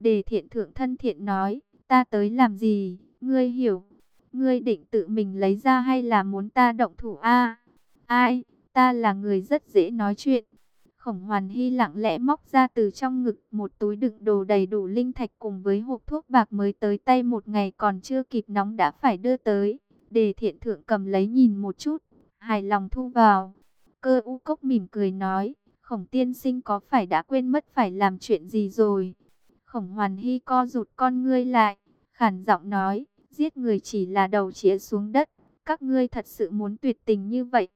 Đề thiện thượng thân thiện nói, ta tới làm gì, ngươi hiểu. Ngươi định tự mình lấy ra hay là muốn ta động thủ a? ai, ta là người rất dễ nói chuyện. Khổng Hoàn Hy lặng lẽ móc ra từ trong ngực một túi đựng đồ đầy đủ linh thạch cùng với hộp thuốc bạc mới tới tay một ngày còn chưa kịp nóng đã phải đưa tới. Đề thiện thượng cầm lấy nhìn một chút, hài lòng thu vào. Cơ u cốc mỉm cười nói, khổng tiên sinh có phải đã quên mất phải làm chuyện gì rồi. Khổng hoàn hy co rụt con ngươi lại, khản giọng nói, giết người chỉ là đầu chĩa xuống đất. Các ngươi thật sự muốn tuyệt tình như vậy.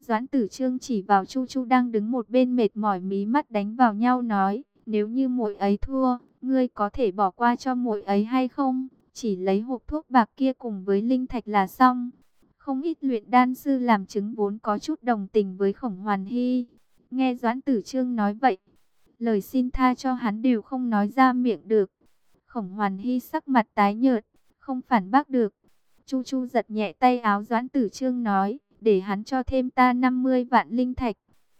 Doãn tử trương chỉ vào Chu Chu đang đứng một bên mệt mỏi mí mắt đánh vào nhau nói, nếu như muội ấy thua, ngươi có thể bỏ qua cho muội ấy hay không? Chỉ lấy hộp thuốc bạc kia cùng với linh thạch là xong. Không ít luyện đan sư làm chứng vốn có chút đồng tình với khổng hoàn hy. Nghe Doãn Tử Trương nói vậy, lời xin tha cho hắn đều không nói ra miệng được. Khổng hoàn hy sắc mặt tái nhợt, không phản bác được. Chu Chu giật nhẹ tay áo Doãn Tử Trương nói, để hắn cho thêm ta 50 vạn linh thạch.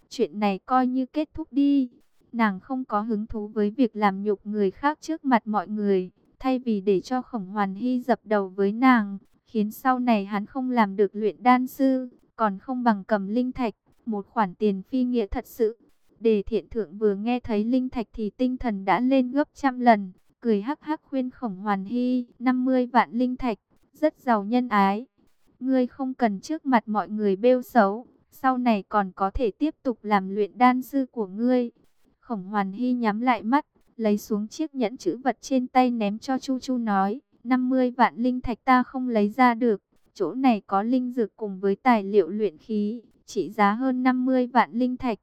Chuyện này coi như kết thúc đi. Nàng không có hứng thú với việc làm nhục người khác trước mặt mọi người, thay vì để cho khổng hoàn hy dập đầu với nàng, khiến sau này hắn không làm được luyện đan sư, còn không bằng cầm linh thạch, một khoản tiền phi nghĩa thật sự. Đề thiện thượng vừa nghe thấy linh thạch thì tinh thần đã lên gấp trăm lần, cười hắc hắc khuyên khổng hoàn hy, 50 vạn linh thạch, rất giàu nhân ái. Ngươi không cần trước mặt mọi người bêu xấu, sau này còn có thể tiếp tục làm luyện đan sư của ngươi. Khổng hoàn hy nhắm lại mắt, lấy xuống chiếc nhẫn chữ vật trên tay ném cho Chu Chu nói, 50 vạn linh thạch ta không lấy ra được, chỗ này có linh dược cùng với tài liệu luyện khí, trị giá hơn 50 vạn linh thạch.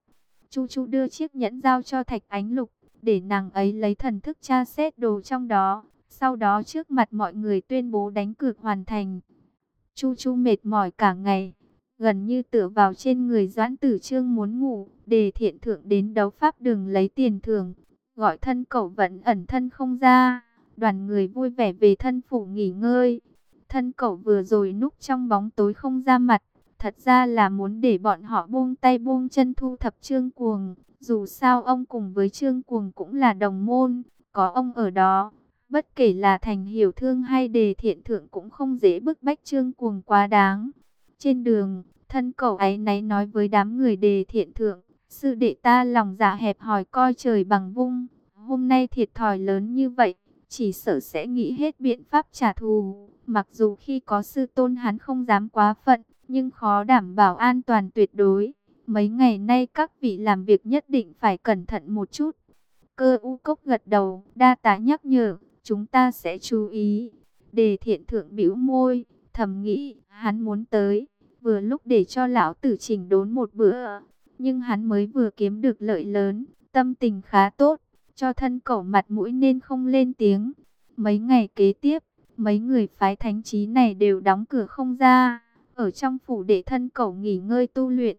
Chu Chu đưa chiếc nhẫn giao cho Thạch Ánh Lục, để nàng ấy lấy thần thức tra xét đồ trong đó, sau đó trước mặt mọi người tuyên bố đánh cược hoàn thành. Chu Chu mệt mỏi cả ngày, gần như tựa vào trên người Doãn Tử Trương muốn ngủ, để thiện thượng đến đấu pháp đường lấy tiền thưởng, gọi thân cậu vẫn ẩn thân không ra, đoàn người vui vẻ về thân phủ nghỉ ngơi. Thân cậu vừa rồi núp trong bóng tối không ra mặt, thật ra là muốn để bọn họ buông tay buông chân thu thập Trương Cuồng, dù sao ông cùng với Trương Cuồng cũng là đồng môn, có ông ở đó, Bất kể là thành hiểu thương hay đề thiện thượng cũng không dễ bức bách trương cuồng quá đáng. Trên đường, thân cậu ấy náy nói với đám người đề thiện thượng, sư đệ ta lòng dạ hẹp hòi coi trời bằng vung. Hôm nay thiệt thòi lớn như vậy, chỉ sợ sẽ nghĩ hết biện pháp trả thù. Mặc dù khi có sư tôn hắn không dám quá phận, nhưng khó đảm bảo an toàn tuyệt đối. Mấy ngày nay các vị làm việc nhất định phải cẩn thận một chút. Cơ u cốc gật đầu, đa tá nhắc nhở, chúng ta sẽ chú ý. Đề thiện thượng bĩu môi, thầm nghĩ, hắn muốn tới, vừa lúc để cho lão tử chỉnh đốn một bữa. Nhưng hắn mới vừa kiếm được lợi lớn, tâm tình khá tốt, cho thân cẩu mặt mũi nên không lên tiếng. Mấy ngày kế tiếp, mấy người phái thánh trí này đều đóng cửa không ra, ở trong phủ để thân cầu nghỉ ngơi tu luyện.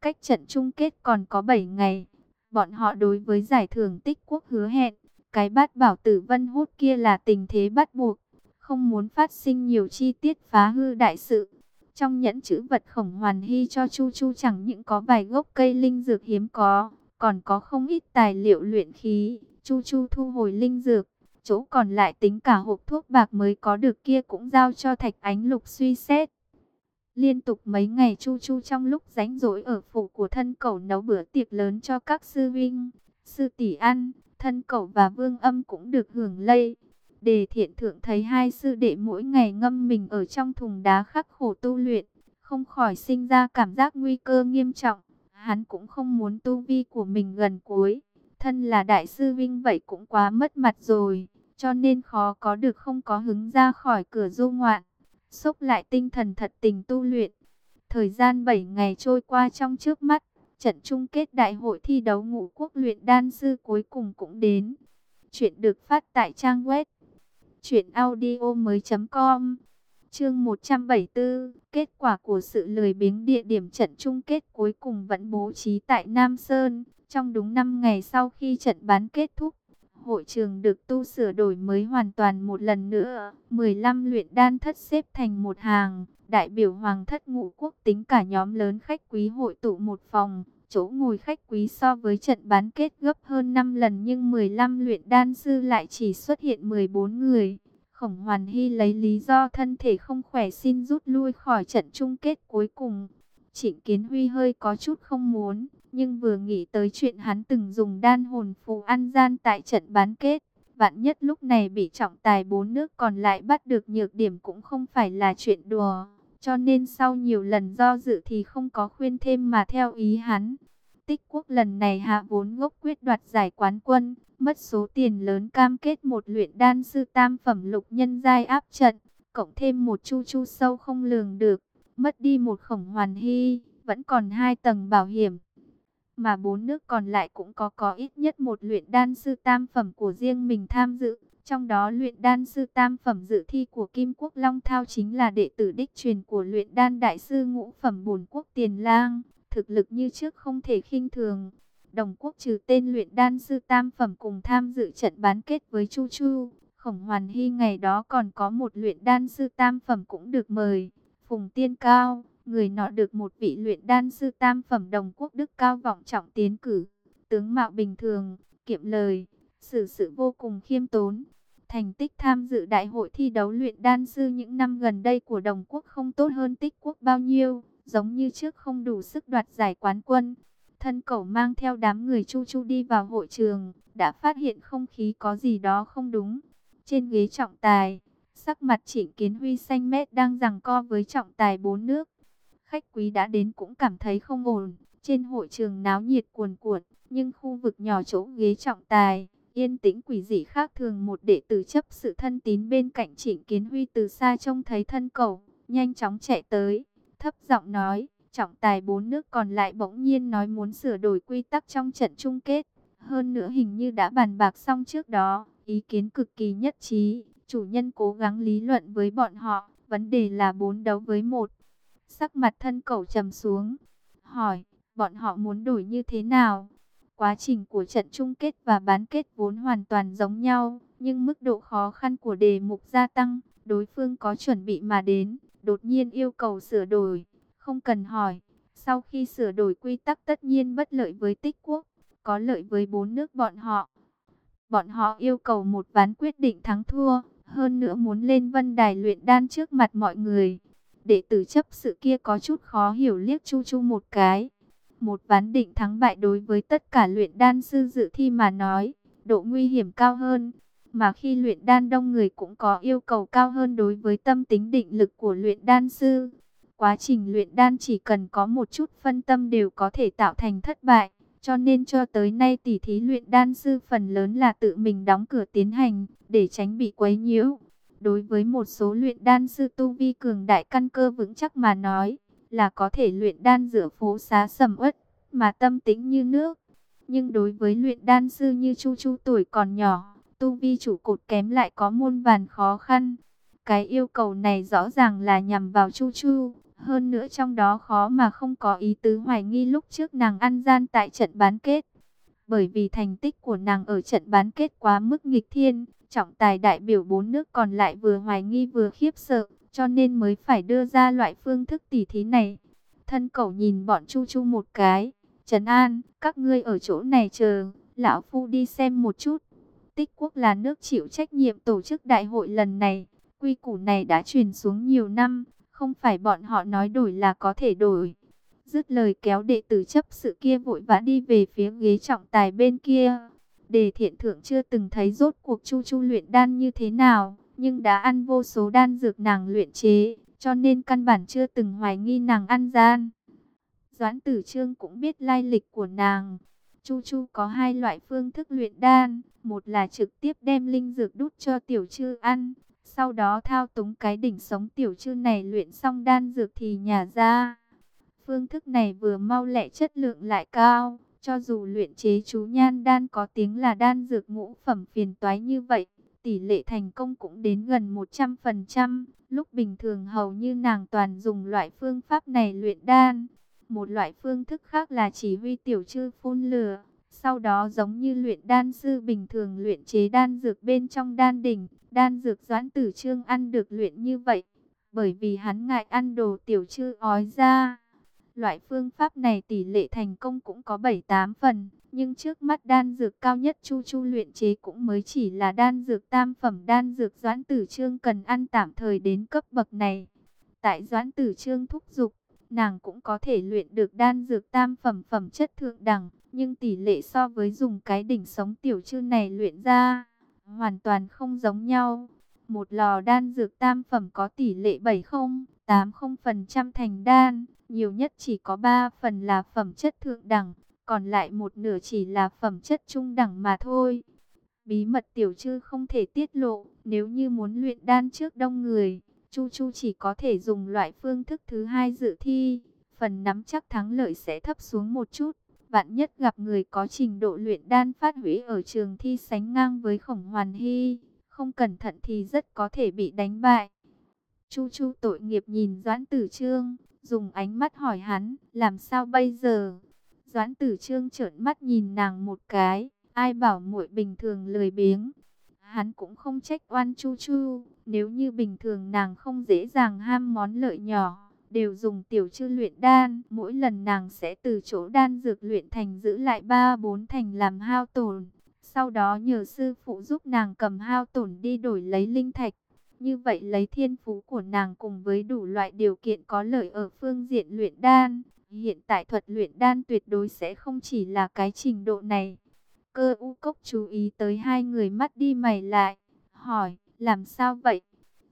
Cách trận chung kết còn có 7 ngày, bọn họ đối với giải thưởng tích quốc hứa hẹn, cái bát bảo tử vân hút kia là tình thế bắt buộc, không muốn phát sinh nhiều chi tiết phá hư đại sự. Trong nhẫn chữ vật khổng hoàn hy cho Chu Chu chẳng những có vài gốc cây linh dược hiếm có, còn có không ít tài liệu luyện khí. Chu Chu thu hồi linh dược, chỗ còn lại tính cả hộp thuốc bạc mới có được kia cũng giao cho Thạch Ánh Lục suy xét. Liên tục mấy ngày Chu Chu trong lúc rảnh rỗi ở phủ của thân cẩu nấu bữa tiệc lớn cho các sư vinh, sư tỷ ăn thân cậu và vương âm cũng được hưởng lây. Đề thiện thượng thấy hai sư đệ mỗi ngày ngâm mình ở trong thùng đá khắc khổ tu luyện, không khỏi sinh ra cảm giác nguy cơ nghiêm trọng. Hắn cũng không muốn tu vi của mình gần cuối. Thân là đại sư vinh vậy cũng quá mất mặt rồi, cho nên khó có được không có hứng ra khỏi cửa du ngoạn sốc lại tinh thần thật tình tu luyện. Thời gian 7 ngày trôi qua trong trước mắt, Trận chung kết đại hội thi đấu ngũ quốc luyện đan sư cuối cùng cũng đến. Chuyện được phát tại trang web truyệnaudiomoi.com. Chương 174, kết quả của sự lười biếng địa điểm trận chung kết cuối cùng vẫn bố trí tại Nam Sơn, trong đúng 5 ngày sau khi trận bán kết thúc. Hội trường được tu sửa đổi mới hoàn toàn một lần nữa, 15 luyện đan thất xếp thành một hàng, đại biểu hoàng thất ngũ quốc tính cả nhóm lớn khách quý hội tụ một phòng, Chỗ ngồi khách quý so với trận bán kết gấp hơn 5 lần nhưng 15 luyện đan sư lại chỉ xuất hiện 14 người. Khổng Hoàn Hy lấy lý do thân thể không khỏe xin rút lui khỏi trận chung kết cuối cùng. Trịnh Kiến Huy hơi có chút không muốn, nhưng vừa nghĩ tới chuyện hắn từng dùng đan hồn phù ăn gian tại trận bán kết. Vạn nhất lúc này bị trọng tài bốn nước còn lại bắt được nhược điểm cũng không phải là chuyện đùa. Cho nên sau nhiều lần do dự thì không có khuyên thêm mà theo ý hắn. Tích quốc lần này hạ vốn ngốc quyết đoạt giải quán quân, mất số tiền lớn cam kết một luyện đan sư tam phẩm lục nhân giai áp trận, cộng thêm một chu chu sâu không lường được, mất đi một khổng hoàn hy, vẫn còn hai tầng bảo hiểm. Mà bốn nước còn lại cũng có có ít nhất một luyện đan sư tam phẩm của riêng mình tham dự. Trong đó luyện đan sư tam phẩm dự thi của Kim Quốc Long Thao chính là đệ tử đích truyền của luyện đan đại sư ngũ phẩm Bùn quốc Tiền Lang. Thực lực như trước không thể khinh thường. Đồng quốc trừ tên luyện đan sư tam phẩm cùng tham dự trận bán kết với Chu Chu. Khổng Hoàn Hy ngày đó còn có một luyện đan sư tam phẩm cũng được mời. Phùng Tiên Cao, người nọ được một vị luyện đan sư tam phẩm đồng quốc đức cao vọng trọng tiến cử. Tướng mạo bình thường, kiệm lời, xử sự vô cùng khiêm tốn. Thành tích tham dự đại hội thi đấu luyện đan sư những năm gần đây của đồng quốc không tốt hơn tích quốc bao nhiêu, giống như trước không đủ sức đoạt giải quán quân. Thân cẩu mang theo đám người chu chu đi vào hội trường, đã phát hiện không khí có gì đó không đúng. Trên ghế trọng tài, sắc mặt trịnh kiến huy xanh mét đang giằng co với trọng tài bốn nước. Khách quý đã đến cũng cảm thấy không ổn, trên hội trường náo nhiệt cuồn cuộn, nhưng khu vực nhỏ chỗ ghế trọng tài, yên tĩnh quỷ dị khác thường một đệ tử chấp sự thân tín bên cạnh trịnh kiến huy từ xa trông thấy thân cầu, nhanh chóng chạy tới, thấp giọng nói, trọng tài bốn nước còn lại bỗng nhiên nói muốn sửa đổi quy tắc trong trận chung kết. Hơn nữa hình như đã bàn bạc xong trước đó, ý kiến cực kỳ nhất trí, chủ nhân cố gắng lý luận với bọn họ, vấn đề là bốn đấu với một. Sắc mặt thân cầu trầm xuống, hỏi, bọn họ muốn đổi như thế nào? Quá trình của trận chung kết và bán kết vốn hoàn toàn giống nhau, nhưng mức độ khó khăn của đề mục gia tăng, đối phương có chuẩn bị mà đến, đột nhiên yêu cầu sửa đổi, không cần hỏi. Sau khi sửa đổi quy tắc tất nhiên bất lợi với tích quốc, có lợi với bốn nước bọn họ. Bọn họ yêu cầu một ván quyết định thắng thua, hơn nữa muốn lên vân đài luyện đan trước mặt mọi người. Đệ tử chấp sự kia có chút khó hiểu liếc chu chu một cái, một ván định thắng bại đối với tất cả luyện đan sư dự thi mà nói, độ nguy hiểm cao hơn. Mà khi luyện đan đông người cũng có yêu cầu cao hơn đối với tâm tính định lực của luyện đan sư. Quá trình luyện đan chỉ cần có một chút phân tâm đều có thể tạo thành thất bại. Cho nên cho tới nay tỷ thí luyện đan sư phần lớn là tự mình đóng cửa tiến hành, để tránh bị quấy nhiễu. Đối với một số luyện đan sư tu vi cường đại căn cơ vững chắc mà nói, là có thể luyện đan giữa phố xá sầm uất, mà tâm tĩnh như nước. Nhưng đối với luyện đan sư như Chu Chu tuổi còn nhỏ, tu vi chủ cột kém lại có muôn vàn khó khăn. Cái yêu cầu này rõ ràng là nhằm vào Chu Chu, hơn nữa trong đó khó mà không có ý tứ hoài nghi lúc trước nàng ăn gian tại trận bán kết. Bởi vì thành tích của nàng ở trận bán kết quá mức nghịch thiên, trọng tài đại biểu bốn nước còn lại vừa hoài nghi vừa khiếp sợ, cho nên mới phải đưa ra loại phương thức tỉ thí này. Thân cẩu nhìn bọn Chu Chu một cái, Trần An, các ngươi ở chỗ này chờ, lão phu đi xem một chút. Tích quốc là nước chịu trách nhiệm tổ chức đại hội lần này, quy củ này đã truyền xuống nhiều năm, không phải bọn họ nói đổi là có thể đổi. Dứt lời kéo đệ tử chấp sự kia vội vã đi về phía ghế trọng tài bên kia. Đề thiện thượng chưa từng thấy rốt cuộc chu chu luyện đan như thế nào nhưng đã ăn vô số đan dược nàng luyện chế, cho nên căn bản chưa từng hoài nghi nàng ăn gian. Doãn Tử Trương cũng biết lai lịch của nàng. Chu Chu có hai loại phương thức luyện đan, một là trực tiếp đem linh dược đút cho tiểu trư ăn, sau đó thao túng cái đỉnh sống tiểu trư này luyện xong đan dược thì nhả ra. Phương thức này vừa mau lẹ chất lượng lại cao, cho dù luyện chế chú nhan đan có tiếng là đan dược ngũ phẩm phiền toái như vậy, tỷ lệ thành công cũng đến gần 100%. Lúc bình thường hầu như nàng toàn dùng loại phương pháp này luyện đan. Một loại phương thức khác là chỉ huy tiểu chư phun lửa. Sau đó giống như luyện đan sư bình thường luyện chế đan dược bên trong đan đỉnh. Đan dược doãn tử trương ăn được luyện như vậy. Bởi vì hắn ngại ăn đồ tiểu chư ói ra. Loại phương pháp này tỷ lệ thành công cũng có 7-8 phần, nhưng trước mắt đan dược cao nhất Chu Chu luyện chế cũng mới chỉ là đan dược tam phẩm đan dược Doãn Tử Trương cần ăn tạm thời đến cấp bậc này. Tại Doãn Tử Trương thúc giục, nàng cũng có thể luyện được đan dược tam phẩm phẩm chất thượng đẳng, nhưng tỷ lệ so với dùng cái đỉnh sống tiểu chư này luyện ra, hoàn toàn không giống nhau. Một lò đan dược tam phẩm có tỷ lệ 70, 80% thành đan, nhiều nhất chỉ có 3 phần là phẩm chất thượng đẳng, còn lại một nửa chỉ là phẩm chất trung đẳng mà thôi. Bí mật tiểu chư không thể tiết lộ, nếu như muốn luyện đan trước đông người, Chu Chu chỉ có thể dùng loại phương thức thứ hai dự thi, phần nắm chắc thắng lợi sẽ thấp xuống một chút. Vạn nhất gặp người có trình độ luyện đan phát hủy ở trường thi sánh ngang với khổng hoàn hy, không cẩn thận thì rất có thể bị đánh bại. Chu Chu tội nghiệp nhìn Doãn Tử Trương, dùng ánh mắt hỏi hắn, làm sao bây giờ? Doãn Tử Trương trợn mắt nhìn nàng một cái, ai bảo muội bình thường lười biếng. Hắn cũng không trách oan Chu Chu, nếu như bình thường nàng không dễ dàng ham món lợi nhỏ, đều dùng tiểu chư luyện đan, mỗi lần nàng sẽ từ chỗ đan dược luyện thành giữ lại ba bốn thành làm hao tổn, sau đó nhờ sư phụ giúp nàng cầm hao tổn đi đổi lấy linh thạch. Như vậy lấy thiên phú của nàng cùng với đủ loại điều kiện có lợi ở phương diện luyện đan, hiện tại thuật luyện đan tuyệt đối sẽ không chỉ là cái trình độ này. Cơ u cốc chú ý tới hai người mắt đi mày lại, hỏi, làm sao vậy?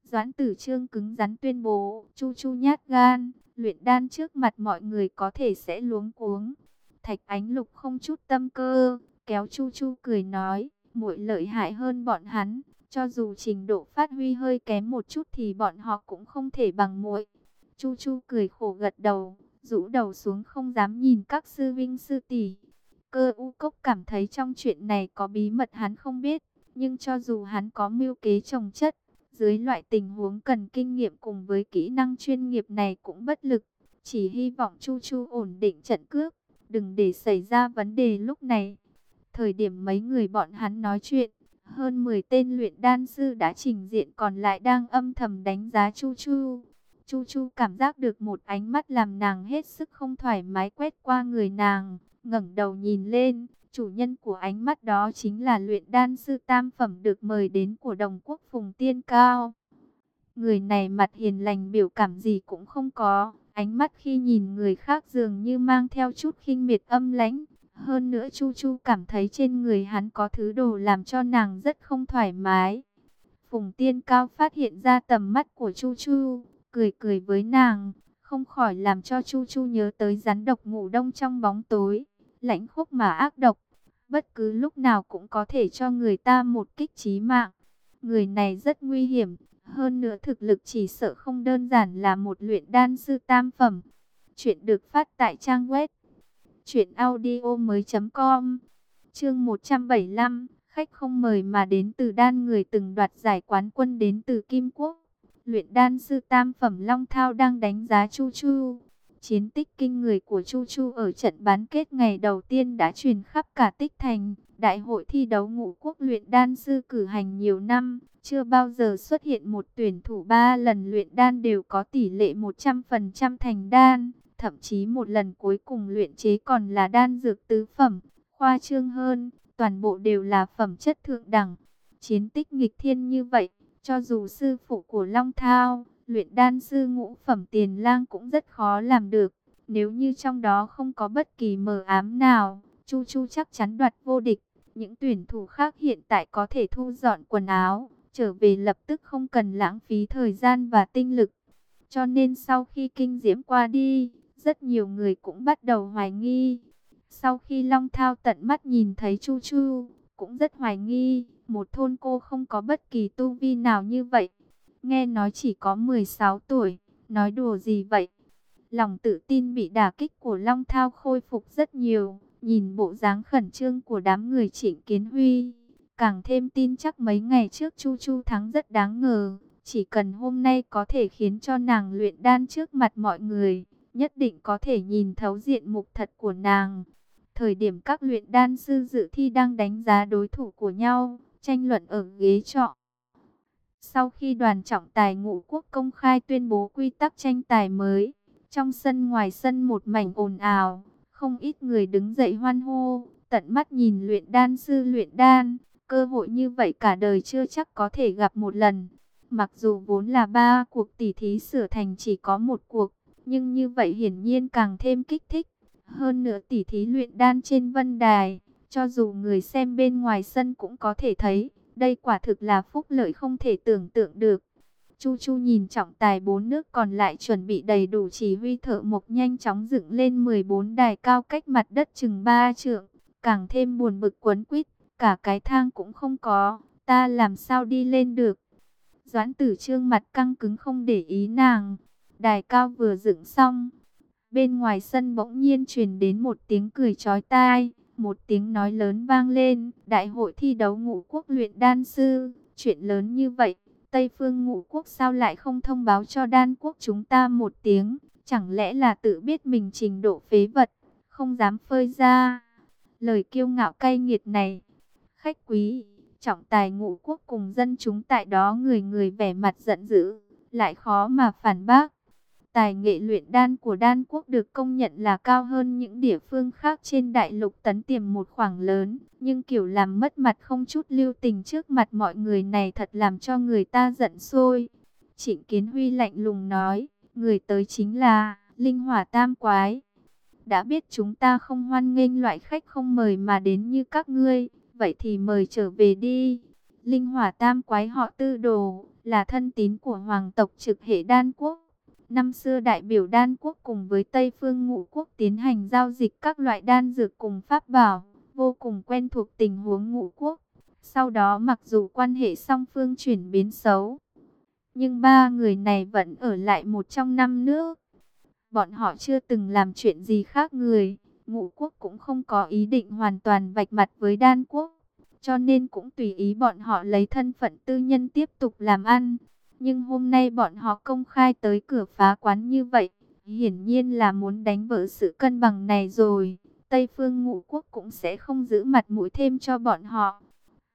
Doãn tử trương cứng rắn tuyên bố, chu chu nhát gan, luyện đan trước mặt mọi người có thể sẽ luống cuống. Thạch ánh lục không chút tâm cơ, kéo chu chu cười nói, muội lợi hại hơn bọn hắn, cho dù trình độ phát huy hơi kém một chút thì bọn họ cũng không thể bằng muội. Chu chu cười khổ gật đầu, rũ đầu xuống không dám nhìn các sư vinh sư tỷ. Cơ u cốc cảm thấy trong chuyện này có bí mật hắn không biết, nhưng cho dù hắn có mưu kế trồng chất, dưới loại tình huống cần kinh nghiệm cùng với kỹ năng chuyên nghiệp này cũng bất lực. Chỉ hy vọng Chu Chu ổn định trận cước, đừng để xảy ra vấn đề lúc này. Thời điểm mấy người bọn hắn nói chuyện, hơn 10 tên luyện đan sư đã trình diện còn lại đang âm thầm đánh giá Chu Chu. Chu Chu cảm giác được một ánh mắt làm nàng hết sức không thoải mái quét qua người nàng, ngẩng đầu nhìn lên, chủ nhân của ánh mắt đó chính là luyện đan sư tam phẩm được mời đến của đồng quốc Phùng Tiên Cao. Người này mặt hiền lành biểu cảm gì cũng không có, ánh mắt khi nhìn người khác dường như mang theo chút khinh miệt âm lãnh. Hơn nữa Chu Chu cảm thấy trên người hắn có thứ đồ làm cho nàng rất không thoải mái. Phùng Tiên Cao phát hiện ra tầm mắt của Chu Chu, cười cười với nàng, không khỏi làm cho Chu Chu nhớ tới rắn độc ngủ đông trong bóng tối lãnh khốc mà ác độc, bất cứ lúc nào cũng có thể cho người ta một kích chí mạng. Người này rất nguy hiểm, hơn nữa thực lực chỉ sợ không đơn giản là một luyện đan sư tam phẩm. Chuyện được phát tại trang web truyệnaudiomoi.com. Chương 175, khách không mời mà đến từ đan người từng đoạt giải quán quân đến từ Kim Quốc. Luyện đan sư tam phẩm Long Thao đang đánh giá Chu Chu. Chiến tích kinh người của Chu Chu ở trận bán kết ngày đầu tiên đã truyền khắp cả tích thành. Đại hội thi đấu ngũ quốc luyện đan sư cử hành nhiều năm, chưa bao giờ xuất hiện một tuyển thủ ba lần luyện đan đều có tỷ lệ 100% thành đan. Thậm chí một lần cuối cùng luyện chế còn là đan dược tứ phẩm, khoa trương hơn, toàn bộ đều là phẩm chất thượng đẳng. Chiến tích nghịch thiên như vậy, cho dù sư phụ của Long Thao, luyện đan sư ngũ phẩm tiền lang cũng rất khó làm được. Nếu như trong đó không có bất kỳ mờ ám nào, Chu Chu chắc chắn đoạt vô địch. Những tuyển thủ khác hiện tại có thể thu dọn quần áo, trở về lập tức không cần lãng phí thời gian và tinh lực. Cho nên sau khi kinh diễm qua đi, rất nhiều người cũng bắt đầu hoài nghi. Sau khi Long Thao tận mắt nhìn thấy Chu Chu, cũng rất hoài nghi, một thôn cô không có bất kỳ tu vi nào như vậy. Nghe nói chỉ có 16 tuổi, nói đùa gì vậy? Lòng tự tin bị đả kích của Long Thao khôi phục rất nhiều, nhìn bộ dáng khẩn trương của đám người trịnh kiến huy. Càng thêm tin chắc mấy ngày trước Chu Chu thắng rất đáng ngờ, chỉ cần hôm nay có thể khiến cho nàng luyện đan trước mặt mọi người, nhất định có thể nhìn thấu diện mục thật của nàng. Thời điểm các luyện đan sư dự thi đang đánh giá đối thủ của nhau, tranh luận ở ghế trọ. Sau khi đoàn trọng tài ngũ quốc công khai tuyên bố quy tắc tranh tài mới, Trong sân ngoài sân một mảnh ồn ào, không ít người đứng dậy hoan hô, tận mắt nhìn luyện đan sư luyện đan. Cơ hội như vậy cả đời chưa chắc có thể gặp một lần. Mặc dù vốn là ba cuộc tỉ thí sửa thành chỉ có một cuộc, nhưng như vậy hiển nhiên càng thêm kích thích. Hơn nữa tỉ thí luyện đan trên vân đài, cho dù người xem bên ngoài sân cũng có thể thấy, đây quả thực là phúc lợi không thể tưởng tượng được. Chu Chu nhìn trọng tài bốn nước còn lại chuẩn bị đầy đủ chỉ huy thợ mộc nhanh chóng dựng lên 14 đài cao cách mặt đất chừng 3 trượng, càng thêm buồn bực quấn quýt, cả cái thang cũng không có, ta làm sao đi lên được. Doãn tử trương mặt căng cứng không để ý nàng, đài cao vừa dựng xong, bên ngoài sân bỗng nhiên truyền đến một tiếng cười chói tai, một tiếng nói lớn vang lên, đại hội thi đấu ngũ quốc luyện đan sư, chuyện lớn như vậy Tây phương ngũ quốc sao lại không thông báo cho đan quốc chúng ta một tiếng, chẳng lẽ là tự biết mình trình độ phế vật, không dám phơi ra. Lời kiêu ngạo cay nghiệt này, khách quý, trọng tài ngũ quốc cùng dân chúng tại đó người người vẻ mặt giận dữ, lại khó mà phản bác. Tài nghệ luyện đan của đan quốc được công nhận là cao hơn những địa phương khác trên đại lục tấn tiềm một khoảng lớn. Nhưng kiểu làm mất mặt không chút lưu tình trước mặt mọi người này thật làm cho người ta giận sôi. Trịnh Kiến Huy lạnh lùng nói, người tới chính là Linh Hỏa Tam Quái. Đã biết chúng ta không hoan nghênh loại khách không mời mà đến như các ngươi, vậy thì mời trở về đi. Linh Hỏa Tam Quái họ tư đồ, là thân tín của hoàng tộc trực hệ đan quốc Năm xưa đại biểu đan quốc cùng với Tây phương ngũ quốc tiến hành giao dịch các loại đan dược cùng pháp bảo, vô cùng quen thuộc tình huống ngũ quốc. Sau đó mặc dù quan hệ song phương chuyển biến xấu, nhưng ba người này vẫn ở lại một trong năm nước. Bọn họ chưa từng làm chuyện gì khác người, ngũ quốc cũng không có ý định hoàn toàn vạch mặt với đan quốc. Cho nên cũng tùy ý bọn họ lấy thân phận tư nhân tiếp tục làm ăn. Nhưng hôm nay bọn họ công khai tới cửa phá quán như vậy, hiển nhiên là muốn đánh vỡ sự cân bằng này rồi. Tây phương ngũ quốc cũng sẽ không giữ mặt mũi thêm cho bọn họ.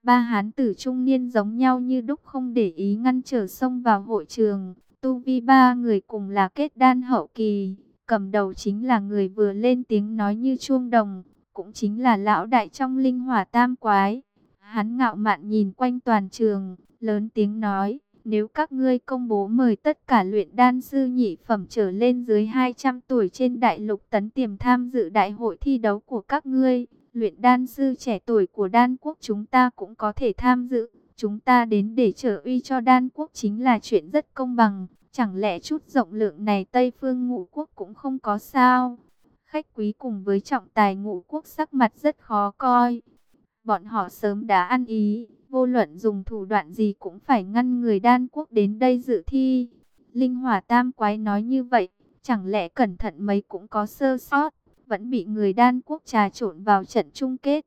Ba hán tử trung niên giống nhau như đúc không để ý ngăn trở sông vào hội trường. Tu vi ba người cùng là kết đan hậu kỳ. Cầm đầu chính là người vừa lên tiếng nói như chuông đồng. Cũng chính là lão đại trong linh hỏa tam quái. Hắn ngạo mạn nhìn quanh toàn trường, lớn tiếng nói. Nếu các ngươi công bố mời tất cả luyện đan sư nhị phẩm trở lên dưới 200 tuổi trên đại lục tấn tiềm tham dự đại hội thi đấu của các ngươi, luyện đan sư trẻ tuổi của đan quốc chúng ta cũng có thể tham dự. Chúng ta đến để trở uy cho đan quốc chính là chuyện rất công bằng. Chẳng lẽ chút rộng lượng này Tây phương ngũ quốc cũng không có sao? Khách quý cùng với trọng tài ngũ quốc sắc mặt rất khó coi. Bọn họ sớm đã ăn ý Vô luận dùng thủ đoạn gì cũng phải ngăn người đan quốc đến đây dự thi. Linh hỏa tam quái nói như vậy, chẳng lẽ cẩn thận mấy cũng có sơ sót, vẫn bị người đan quốc trà trộn vào trận chung kết.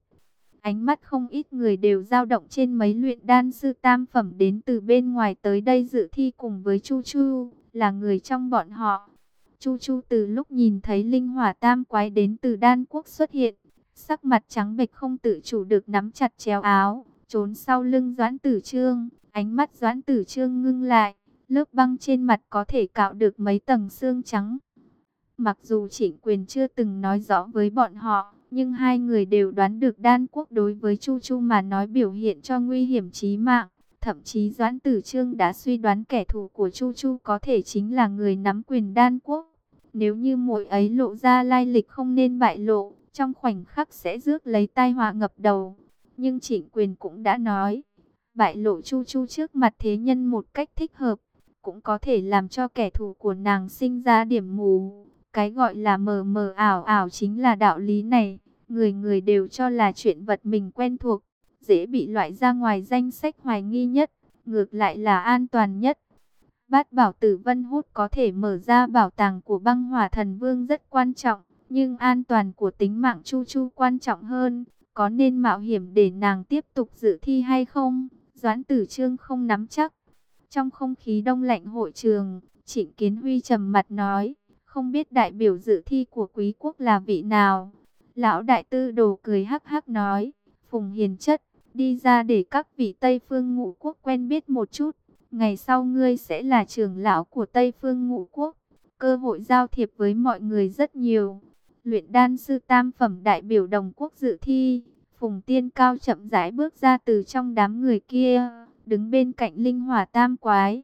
Ánh mắt không ít người đều dao động trên mấy luyện đan sư tam phẩm đến từ bên ngoài tới đây dự thi cùng với Chu Chu, là người trong bọn họ. Chu Chu từ lúc nhìn thấy linh hỏa tam quái đến từ đan quốc xuất hiện, sắc mặt trắng bệch không tự chủ được nắm chặt chéo áo, trốn sau lưng Doãn Tử Trương, ánh mắt Doãn Tử Trương ngưng lại, lớp băng trên mặt có thể cạo được mấy tầng xương trắng. Mặc dù Trịnh Quyền chưa từng nói rõ với bọn họ, nhưng hai người đều đoán được đan quốc đối với Chu Chu mà nói biểu hiện cho nguy hiểm chí mạng. Thậm chí Doãn Tử Trương đã suy đoán kẻ thù của Chu Chu có thể chính là người nắm quyền đan quốc. Nếu như mỗi ấy lộ ra lai lịch không nên bại lộ, trong khoảnh khắc sẽ rước lấy tai họa ngập đầu. Nhưng trịnh quyền cũng đã nói, bại lộ Chu Chu trước mặt thế nhân một cách thích hợp, cũng có thể làm cho kẻ thù của nàng sinh ra điểm mù. Cái gọi là mờ mờ ảo ảo chính là đạo lý này, người người đều cho là chuyện vật mình quen thuộc, dễ bị loại ra ngoài danh sách hoài nghi nhất, ngược lại là an toàn nhất. Bát bảo tử vân hút có thể mở ra bảo tàng của băng hỏa thần vương rất quan trọng, nhưng an toàn của tính mạng Chu Chu quan trọng hơn có nên mạo hiểm để nàng tiếp tục dự thi hay không? Doãn tử trương không nắm chắc. Trong không khí đông lạnh hội trường, Trịnh Kiến Huy trầm mặt nói, không biết đại biểu dự thi của quý quốc là vị nào. Lão đại tư đồ cười hắc hắc nói, Phùng Hiền Chất, đi ra để các vị Tây Phương Ngũ Quốc quen biết một chút. Ngày sau ngươi sẽ là trưởng lão của Tây Phương Ngũ Quốc. cơ hội giao thiệp với mọi người rất nhiều. Luyện đan sư tam phẩm đại biểu đồng quốc dự thi, Phùng Tiên Cao chậm rãi bước ra từ trong đám người kia, đứng bên cạnh linh hỏa tam quái.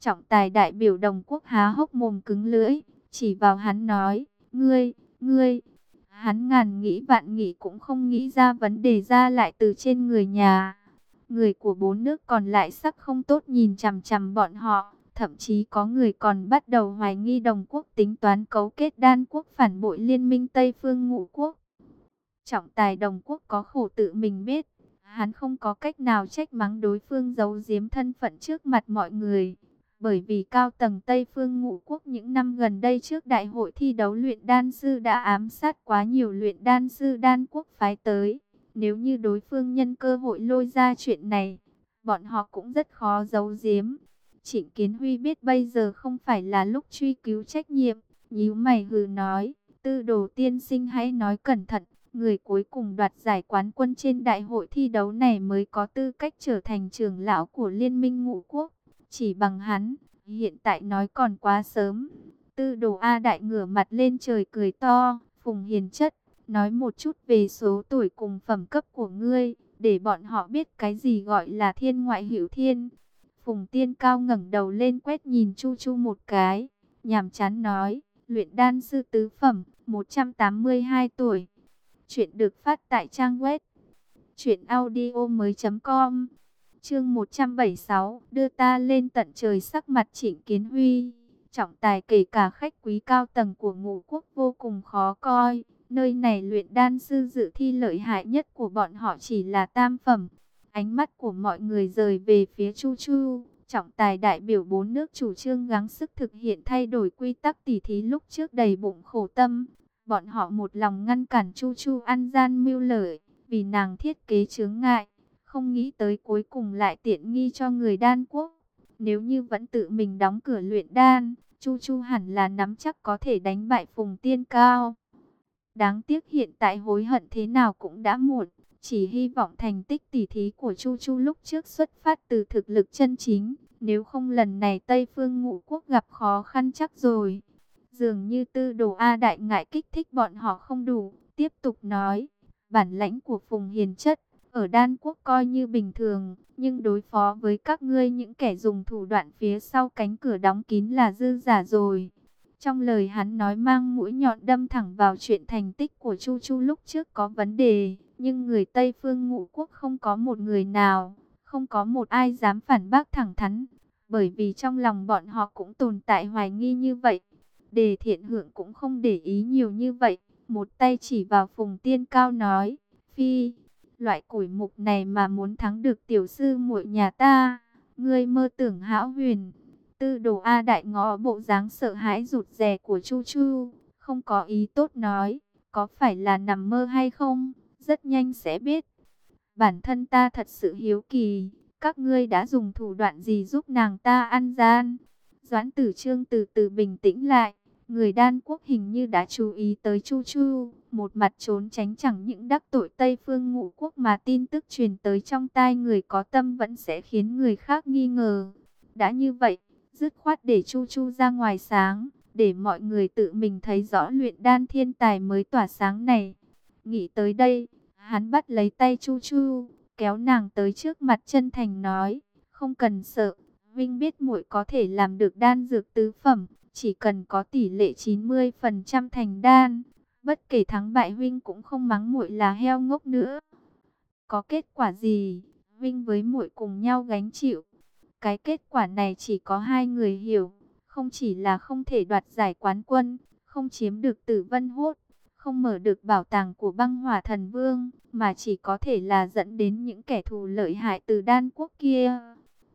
Trọng tài đại biểu đồng quốc há hốc mồm cứng lưỡi, chỉ vào hắn nói, ngươi, ngươi. Hắn ngàn nghĩ vạn nghĩ cũng không nghĩ ra vấn đề ra lại từ trên người nhà. Người của bốn nước còn lại sắc không tốt nhìn chằm chằm bọn họ. Thậm chí có người còn bắt đầu hoài nghi đồng quốc tính toán cấu kết đan quốc phản bội liên minh Tây Phương Ngũ Quốc. Trọng tài đồng quốc có khổ tự mình biết. Hắn không có cách nào trách mắng đối phương giấu giếm thân phận trước mặt mọi người. Bởi vì cao tầng Tây Phương Ngũ Quốc những năm gần đây trước đại hội thi đấu luyện đan sư đã ám sát quá nhiều luyện đan sư đan quốc phái tới. Nếu như đối phương nhân cơ hội lôi ra chuyện này, bọn họ cũng rất khó giấu giếm. Trịnh Kiến Huy biết bây giờ không phải là lúc truy cứu trách nhiệm, nhíu mày hừ nói, tư đồ tiên sinh hãy nói cẩn thận, người cuối cùng đoạt giải quán quân trên đại hội thi đấu này mới có tư cách trở thành trưởng lão của Liên minh Ngũ Quốc. Chỉ bằng hắn, hiện tại nói còn quá sớm. Tư đồ A đại ngửa mặt lên trời cười to, Phùng Hiền chất, nói một chút về số tuổi cùng phẩm cấp của ngươi, để bọn họ biết cái gì gọi là thiên ngoại hữu thiên. Phùng Tiên Cao ngẩng đầu lên quét nhìn Chu Chu một cái, nhàm chán nói, luyện đan sư tứ phẩm, 182 tuổi. Chuyện được phát tại trang web truyệnaudiomoi.com. Chương 176, đưa ta lên tận trời sắc mặt Trịnh Kiến Huy, trọng tài kể cả khách quý cao tầng của Ngũ Quốc vô cùng khó coi. Nơi này luyện đan sư dự thi lợi hại nhất của bọn họ chỉ là tam phẩm. Ánh mắt của mọi người rời về phía Chu Chu. Trọng tài đại biểu bốn nước chủ trương gắng sức thực hiện thay đổi quy tắc tỉ thí lúc trước đầy bụng khổ tâm. Bọn họ một lòng ngăn cản Chu Chu ăn gian mưu lợi, vì nàng thiết kế chướng ngại. Không nghĩ tới cuối cùng lại tiện nghi cho người đan quốc. Nếu như vẫn tự mình đóng cửa luyện đan, Chu Chu hẳn là nắm chắc có thể đánh bại Phùng Tiên Cao. Đáng tiếc hiện tại hối hận thế nào cũng đã muộn. Chỉ hy vọng thành tích tỉ thí của Chu Chu lúc trước xuất phát từ thực lực chân chính. Nếu không lần này Tây Phương Ngũ Quốc gặp khó khăn chắc rồi. Dường như tư đồ A đại ngại kích thích bọn họ không đủ. Tiếp tục nói, bản lãnh của Phùng Hiền chất, ở Đan Quốc coi như bình thường. Nhưng đối phó với các ngươi những kẻ dùng thủ đoạn phía sau cánh cửa đóng kín là dư giả rồi. Trong lời hắn nói mang mũi nhọn đâm thẳng vào chuyện thành tích của Chu Chu lúc trước có vấn đề, nhưng người Tây Phương Ngũ Quốc không có một người nào, không có một ai dám phản bác thẳng thắn, bởi vì trong lòng bọn họ cũng tồn tại hoài nghi như vậy. Đề thiện hưởng cũng không để ý nhiều như vậy, một tay chỉ vào phùng tiên cao nói, Phi, loại củi mục này mà muốn thắng được tiểu sư muội nhà ta, ngươi mơ tưởng hão huyền. Tư đồ A đại ngõ bộ dáng sợ hãi rụt rè của Chu Chu, không có ý tốt nói, có phải là nằm mơ hay không, rất nhanh sẽ biết. Bản thân ta thật sự hiếu kỳ, các ngươi đã dùng thủ đoạn gì giúp nàng ta ăn gian. Doãn tử trương từ từ bình tĩnh lại, người đan quốc hình như đã chú ý tới Chu Chu, một mặt trốn tránh chẳng những đắc tội Tây phương ngũ quốc mà tin tức truyền tới trong tai người có tâm vẫn sẽ khiến người khác nghi ngờ. Đã như vậy, dứt khoát để Chu Chu ra ngoài sáng, để mọi người tự mình thấy rõ luyện đan thiên tài mới tỏa sáng này. Nghĩ tới đây, hắn bắt lấy tay Chu Chu, kéo nàng tới trước mặt chân thành nói, không cần sợ, Vinh biết muội có thể làm được đan dược tứ phẩm, chỉ cần có tỷ lệ 90% thành đan, bất kể thắng bại huynh cũng không mắng muội là heo ngốc nữa. Có kết quả gì, Vinh với muội cùng nhau gánh chịu. Cái kết quả này chỉ có hai người hiểu, không chỉ là không thể đoạt giải quán quân, không chiếm được tử vân hốt, không mở được bảo tàng của băng hỏa thần vương, mà chỉ có thể là dẫn đến những kẻ thù lợi hại từ đan quốc kia.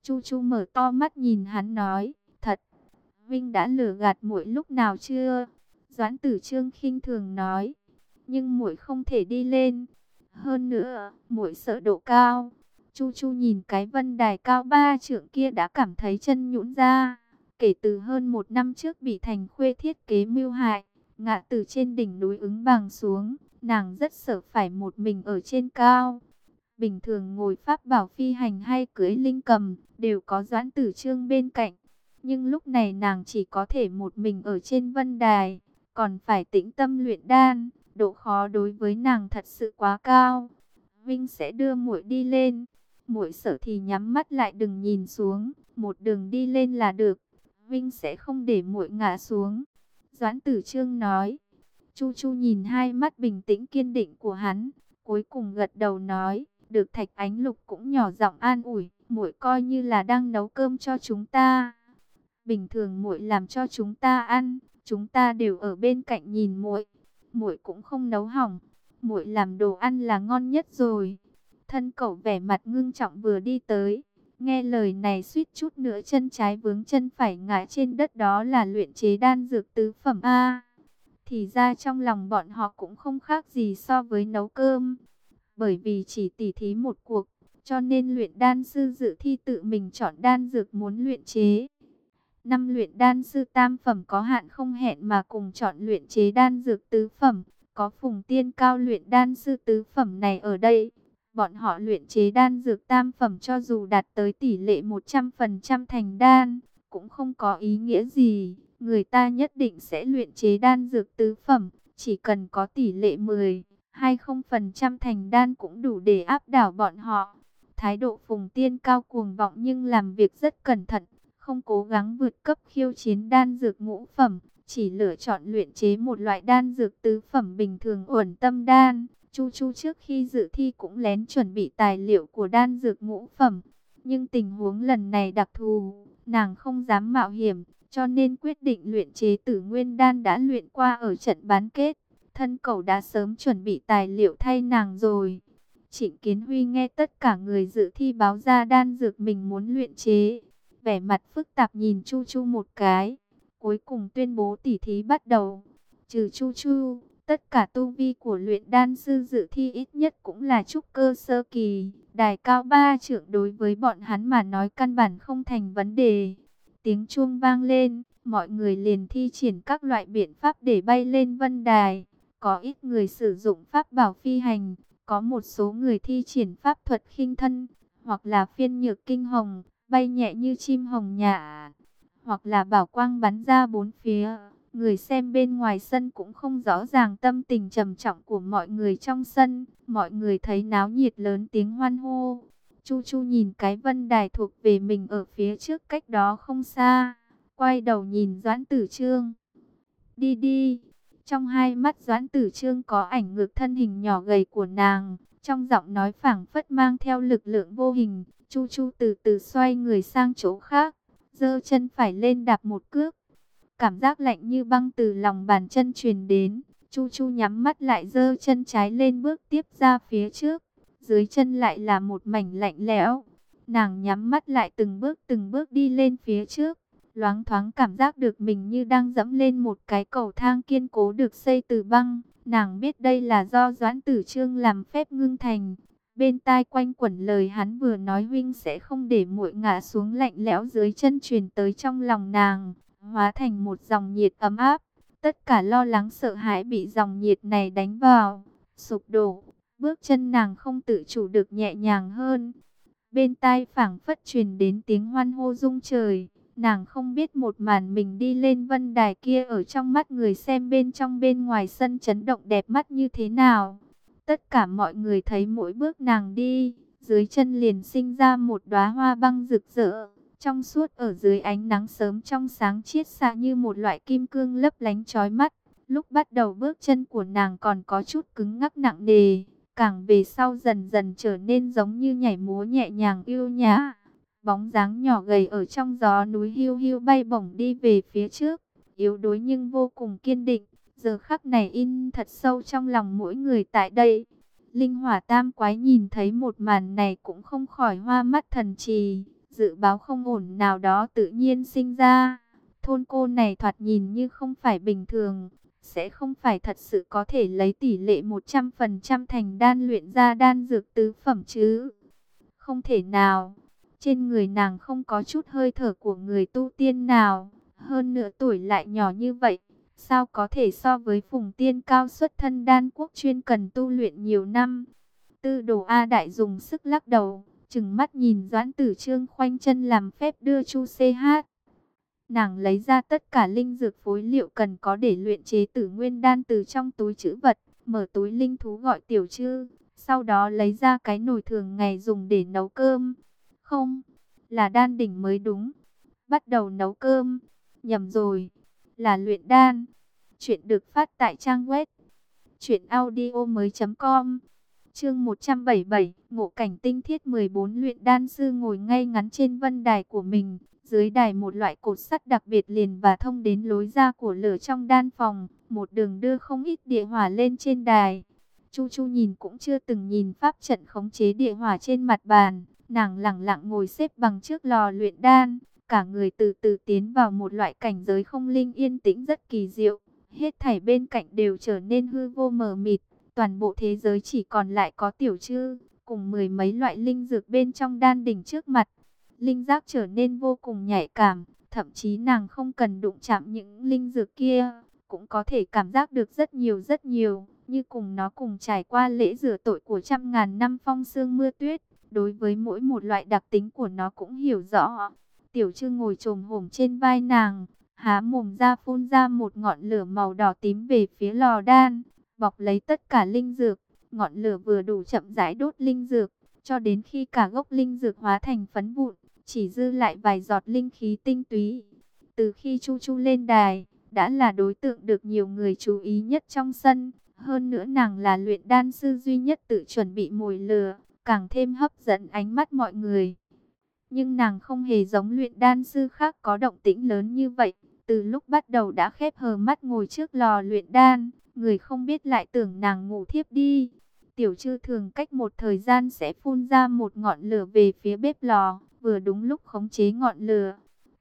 Chu Chu mở to mắt nhìn hắn nói, thật, Vinh đã lừa gạt muội lúc nào chưa? Doãn tử trương khinh thường nói, nhưng muội không thể đi lên. Hơn nữa, muội sợ độ cao, Chu Chu nhìn cái vân đài cao ba trượng kia đã cảm thấy chân nhũn ra. Kể từ hơn một năm trước bị thành khuê thiết kế mưu hại, ngã từ trên đỉnh núi ứng bằng xuống, nàng rất sợ phải một mình ở trên cao. Bình thường ngồi pháp bảo phi hành hay cưới linh cầm, đều có doãn tử trương bên cạnh. Nhưng lúc này nàng chỉ có thể một mình ở trên vân đài, còn phải tĩnh tâm luyện đan, độ khó đối với nàng thật sự quá cao. Vinh sẽ đưa muội đi lên. Muội sợ thì nhắm mắt lại đừng nhìn xuống, một đường đi lên là được. Vinh sẽ không để muội ngã xuống. Doãn Tử Trương nói. Chu Chu nhìn hai mắt bình tĩnh kiên định của hắn, cuối cùng gật đầu nói, được Thạch Ánh Lục cũng nhỏ giọng an ủi, muội coi như là đang nấu cơm cho chúng ta. Bình thường muội làm cho chúng ta ăn, chúng ta đều ở bên cạnh nhìn muội. Muội cũng không nấu hỏng, muội làm đồ ăn là ngon nhất rồi. Thân cậu vẻ mặt ngưng trọng vừa đi tới, nghe lời này suýt chút nữa chân trái vướng chân phải ngã trên đất đó là luyện chế đan dược tứ phẩm A. Thì ra trong lòng bọn họ cũng không khác gì so với nấu cơm. Bởi vì chỉ tỉ thí một cuộc, cho nên luyện đan sư dự thi tự mình chọn đan dược muốn luyện chế. Năm luyện đan sư tam phẩm có hạn không hẹn mà cùng chọn luyện chế đan dược tứ phẩm. Có phùng tiên cao luyện đan sư tứ phẩm này ở đây. Bọn họ luyện chế đan dược tam phẩm cho dù đạt tới tỷ lệ 100% thành đan, cũng không có ý nghĩa gì. Người ta nhất định sẽ luyện chế đan dược tứ phẩm, chỉ cần có tỷ lệ 10, 20% thành đan cũng đủ để áp đảo bọn họ. Thái độ phùng tiên cao cuồng vọng nhưng làm việc rất cẩn thận, không cố gắng vượt cấp khiêu chiến đan dược ngũ phẩm, chỉ lựa chọn luyện chế một loại đan dược tứ phẩm bình thường uẩn tâm đan. Chu Chu trước khi dự thi cũng lén chuẩn bị tài liệu của đan dược ngũ phẩm, nhưng tình huống lần này đặc thù, nàng không dám mạo hiểm, cho nên quyết định luyện chế tử nguyên đan đã luyện qua ở trận bán kết. Thân cầu đã sớm chuẩn bị tài liệu thay nàng rồi. Trịnh Kiến Huy nghe tất cả người dự thi báo ra đan dược mình muốn luyện chế. Vẻ mặt phức tạp nhìn Chu Chu một cái. Cuối cùng tuyên bố tỉ thí bắt đầu. Trừ Chu Chu, tất cả tu vi của luyện đan sư dự thi ít nhất cũng là trúc cơ sơ kỳ. Đài cao ba trưởng đối với bọn hắn mà nói căn bản không thành vấn đề. Tiếng chuông vang lên, mọi người liền thi triển các loại biện pháp để bay lên vân đài. Có ít người sử dụng pháp bảo phi hành, có một số người thi triển pháp thuật khinh thân, hoặc là phiên nhược kinh hồng, bay nhẹ như chim hồng nhạ, hoặc là bảo quang bắn ra bốn phía. Người xem bên ngoài sân cũng không rõ ràng tâm tình trầm trọng của mọi người trong sân. Mọi người thấy náo nhiệt lớn tiếng hoan hô. Chu Chu nhìn cái vân đài thuộc về mình ở phía trước cách đó không xa. Quay đầu nhìn Doãn Tử Trương. Đi đi. Trong hai mắt Doãn Tử Trương có ảnh ngược thân hình nhỏ gầy của nàng. Trong giọng nói phảng phất mang theo lực lượng vô hình. Chu Chu từ từ xoay người sang chỗ khác. giơ chân phải lên đạp một cước. Cảm giác lạnh như băng từ lòng bàn chân truyền đến. Chu Chu nhắm mắt lại giơ chân trái lên bước tiếp ra phía trước dưới chân lại là một mảnh lạnh lẽo. Nàng nhắm mắt lại từng bước từng bước đi lên phía trước, loáng thoáng cảm giác được mình như đang dẫm lên một cái cầu thang kiên cố được xây từ băng. Nàng biết đây là do Doãn Tử Trương làm phép ngưng thành. Bên tai quanh quẩn lời hắn vừa nói huynh sẽ không để muội ngã xuống lạnh lẽo dưới chân truyền tới trong lòng nàng, hóa thành một dòng nhiệt ấm áp. Tất cả lo lắng sợ hãi bị dòng nhiệt này đánh vào, sụp đổ. Bước chân nàng không tự chủ được nhẹ nhàng hơn. Bên tai phảng phất truyền đến tiếng hoan hô rung trời. Nàng không biết một màn mình đi lên vân đài kia ở trong mắt người xem bên trong bên ngoài sân chấn động đẹp mắt như thế nào. Tất cả mọi người thấy mỗi bước nàng đi, dưới chân liền sinh ra một đóa hoa băng rực rỡ. Trong suốt ở dưới ánh nắng sớm trong sáng chiết xạ như một loại kim cương lấp lánh chói mắt. Lúc bắt đầu bước chân của nàng còn có chút cứng ngắc nặng nề, Càng về sau dần dần trở nên giống như nhảy múa nhẹ nhàng yêu nhã. Bóng dáng nhỏ gầy ở trong gió núi hiu hiu bay bổng đi về phía trước. Yếu đuối nhưng vô cùng kiên định. Giờ khắc này in thật sâu trong lòng mỗi người tại đây. Linh hỏa tam quái nhìn thấy một màn này cũng không khỏi hoa mắt thần trì. Dự báo không ổn nào đó tự nhiên sinh ra. Thôn cô này thoạt nhìn như không phải bình thường sẽ không phải thật sự có thể lấy tỷ lệ 100% thành đan luyện ra đan dược tứ phẩm chứ. Không thể nào, trên người nàng không có chút hơi thở của người tu tiên nào, hơn nửa tuổi lại nhỏ như vậy. Sao có thể so với phùng tiên cao xuất thân đan quốc chuyên cần tu luyện nhiều năm. Tư đồ A Đại dùng sức lắc đầu, chừng mắt nhìn Doãn Tử Trương khoanh chân làm phép đưa Chu CH. Nàng lấy ra tất cả linh dược phối liệu cần có để luyện chế tử nguyên đan từ trong túi chữ vật, mở túi linh thú gọi tiểu chư, sau đó lấy ra cái nồi thường ngày dùng để nấu cơm. Không, là đan đỉnh mới đúng. Bắt đầu nấu cơm, nhầm rồi, là luyện đan. Chuyện được phát tại trang web chuyện audio mới com Chương 177, Ngộ cảnh tinh thiết 14 luyện đan sư ngồi ngay ngắn trên vân đài của mình, dưới đài một loại cột sắt đặc biệt liền và thông đến lối ra của lửa trong đan phòng, một đường đưa không ít địa hỏa lên trên đài. Chu Chu nhìn cũng chưa từng nhìn pháp trận khống chế địa hỏa trên mặt bàn, nàng lặng lặng ngồi xếp bằng trước lò luyện đan, cả người từ từ tiến vào một loại cảnh giới không linh yên tĩnh rất kỳ diệu. Hết thảy bên cạnh đều trở nên hư vô mờ mịt, toàn bộ thế giới chỉ còn lại có tiểu chư, cùng mười mấy loại linh dược bên trong đan đỉnh trước mặt. Linh giác trở nên vô cùng nhạy cảm, thậm chí nàng không cần đụng chạm những linh dược kia, cũng có thể cảm giác được rất nhiều rất nhiều, như cùng nó cùng trải qua lễ rửa tội của trăm ngàn năm phong sương mưa tuyết. Đối với mỗi một loại đặc tính của nó cũng hiểu rõ. Tiểu chư ngồi trồm hổm trên vai nàng, há mồm ra phun ra một ngọn lửa màu đỏ tím về phía lò đan, bọc lấy tất cả linh dược. Ngọn lửa vừa đủ chậm rãi đốt linh dược, cho đến khi cả gốc linh dược hóa thành phấn vụn, chỉ dư lại vài giọt linh khí tinh túy. Từ khi Chu Chu lên đài, đã là đối tượng được nhiều người chú ý nhất trong sân. Hơn nữa nàng là luyện đan sư duy nhất tự chuẩn bị mồi lửa, càng thêm hấp dẫn ánh mắt mọi người. Nhưng nàng không hề giống luyện đan sư khác có động tĩnh lớn như vậy. Từ lúc bắt đầu đã khép hờ mắt ngồi trước lò luyện đan, người không biết lại tưởng nàng ngủ thiếp đi. Tiểu trư thường cách một thời gian sẽ phun ra một ngọn lửa về phía bếp lò, vừa đúng lúc khống chế ngọn lửa.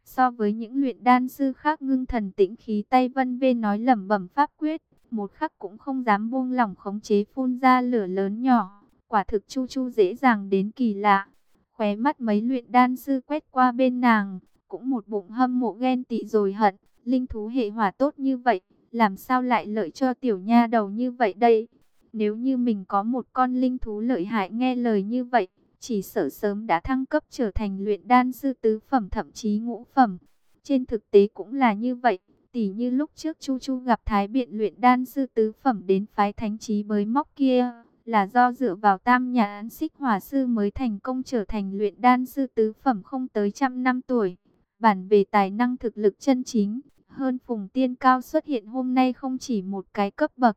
So với những luyện đan sư khác ngưng thần tĩnh khí tay vân vê nói lẩm bẩm pháp quyết, một khắc cũng không dám buông lỏng khống chế phun ra lửa lớn nhỏ. Quả thực chu chu dễ dàng đến kỳ lạ. Khóe mắt mấy luyện đan sư quét qua bên nàng, cũng một bụng hâm mộ ghen tị rồi hận, linh thú hệ hỏa tốt như vậy, làm sao lại lợi cho tiểu nha đầu như vậy đây? Nếu như mình có một con linh thú lợi hại nghe lời như vậy, chỉ sợ sớm đã thăng cấp trở thành luyện đan sư tứ phẩm thậm chí ngũ phẩm. Trên thực tế cũng là như vậy, tỉ như lúc trước Chu Chu gặp Thái Biện luyện đan sư tứ phẩm đến phái thánh trí bới móc kia, là do dựa vào tam nhà án xích hỏa sư mới thành công trở thành luyện đan sư tứ phẩm không tới trăm năm tuổi. Bản về tài năng thực lực chân chính, hơn Phùng Tiên Cao xuất hiện hôm nay không chỉ một cái cấp bậc.